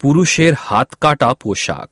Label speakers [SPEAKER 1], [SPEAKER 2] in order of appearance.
[SPEAKER 1] পুরুষের হাত কাটা পোশাক।